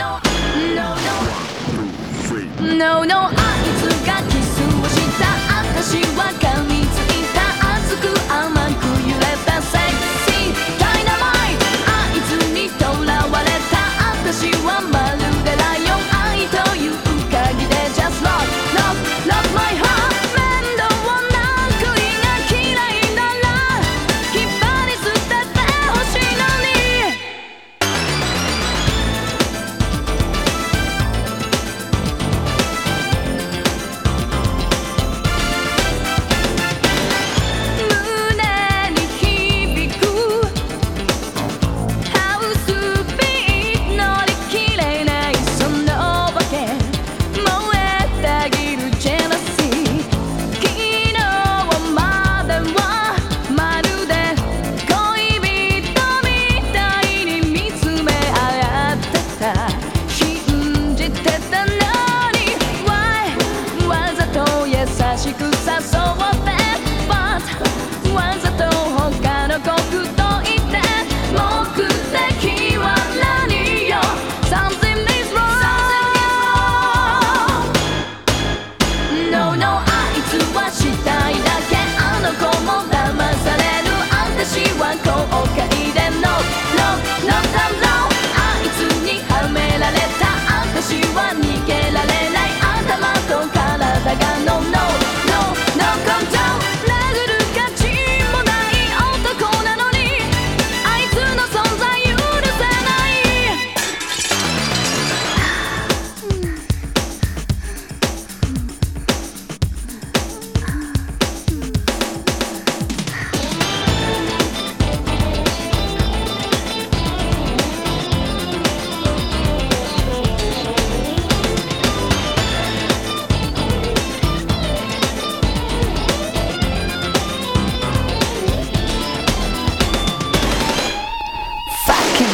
no no no. No no あいつがキスをした。私は